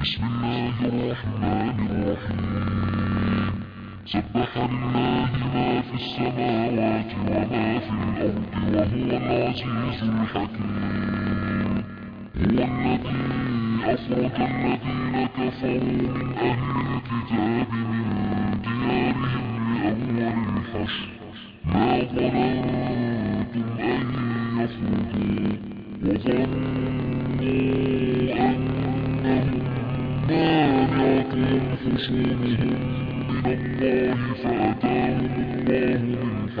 بسم الله الرحمن الرحيم. سبح لله ما في السماوات وما في الأرض وهو العزيز الحكيم. هو الذي أخرج الذين كفروا من أهل الكتاب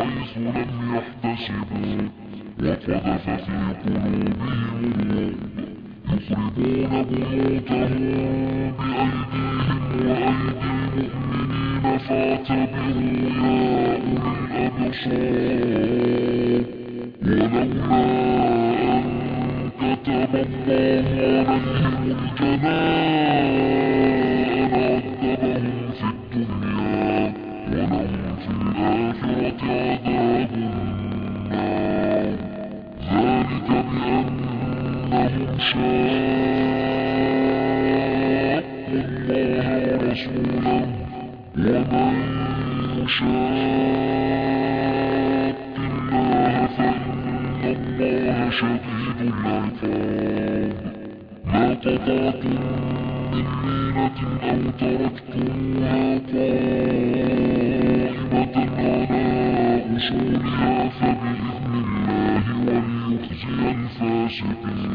حيث لم يحتسبوا وقذف في قلوبهم الرعب يخربون بيوتهم بأيديهم وأيدي المؤمنين فاعتبروا يا أولي الأبصار ولولا أن كتب الله عليهم الجلاء شاقوا الله ورسوله ومن يشاق الله فإن الله شديد العقاب ما قطعتم من لينة أو تركتموها قائمة على أصولها فبإذن الله وليخزي الفاسقين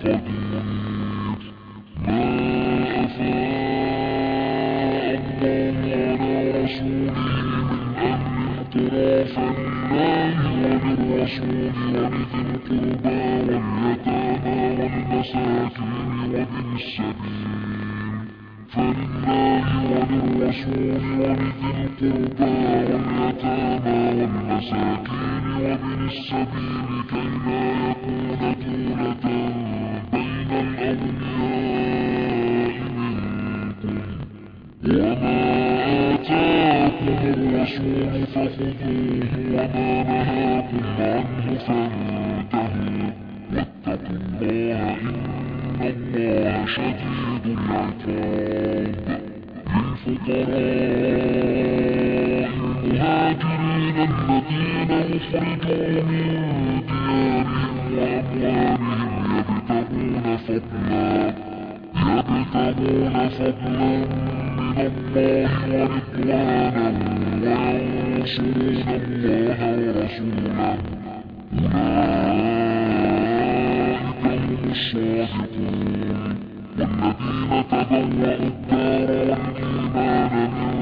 قدير ما أفاء الله على رسوله من أهل السبيل فلله وللرسول ولذي القربى السبيل كي لا يكون دولة بين الأغنياء منكم. وما آتاكم الرسول فخذوه وما نهاكم عنه فانتهوا. واتقوا الله إن الله شديد العقاب. للفقراء الذين أخرجوا من ديارهم وأموالهم يبتغون فضلا يبتغون فضلا من الله ورضوانا وينصرون الله ورسوله أولئك هم الصادقون والذين تبوأوا الدار والإيمان من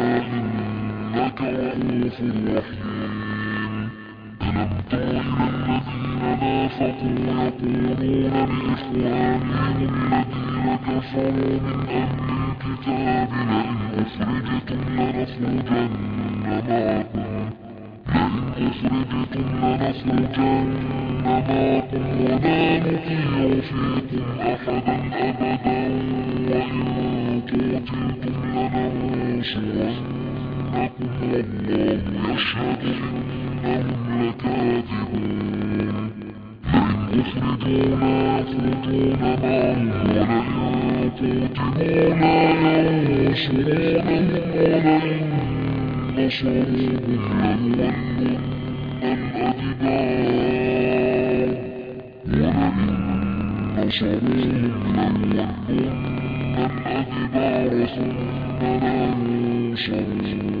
إنك رؤوف رحيم. ألم تر إلى الذين نافقوا يقولون لإخوانهم الذين كفروا من أهل الكتاب لئن أخرجتم لنخرجن معكم. لئن أخرجتم لنخرجن معكم ولا نطيع فيكم أحدا أبدا. وإن قتلتم لننصرنكم والله يشهد إنهم لكاذبون لئن أخرجوا لا يخرجون معهم ولئن قوتلوا لا ينصرونهم ولئن نصروهم ليولن الأدبار ولئن نصروهم ليولن الأدبار ثم لا ينصرون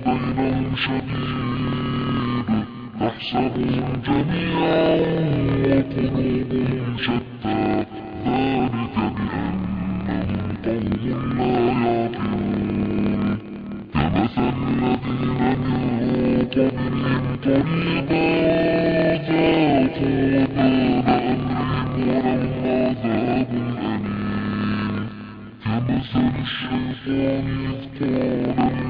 تحسبهم جميعا وقلوبهم شتى ذلك بأنهم قوم لا يعقلون كمثل الذين من قبلهم قريبا ذاقوا وبال أمرهم ولهم عذاب أليم كمثل الشيطان إذ قال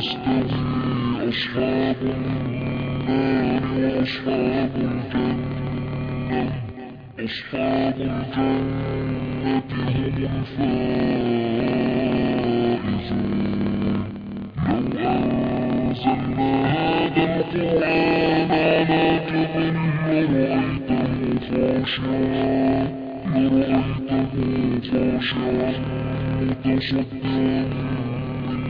يستوي أصحاب النار وأصحاب الجنة أصحاب الجنة هم الفائزون لو أنزلنا هذا القرآن على جبل لرأيته خاشعا لرأيته خاشعا متصدعا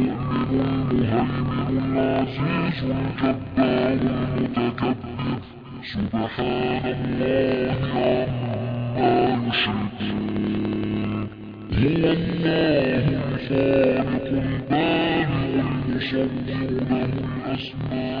المهيمن العزيز الجبار المتكبر سبحان الله عما يشركون هو الله الخالق البارئ المصور له الحسنى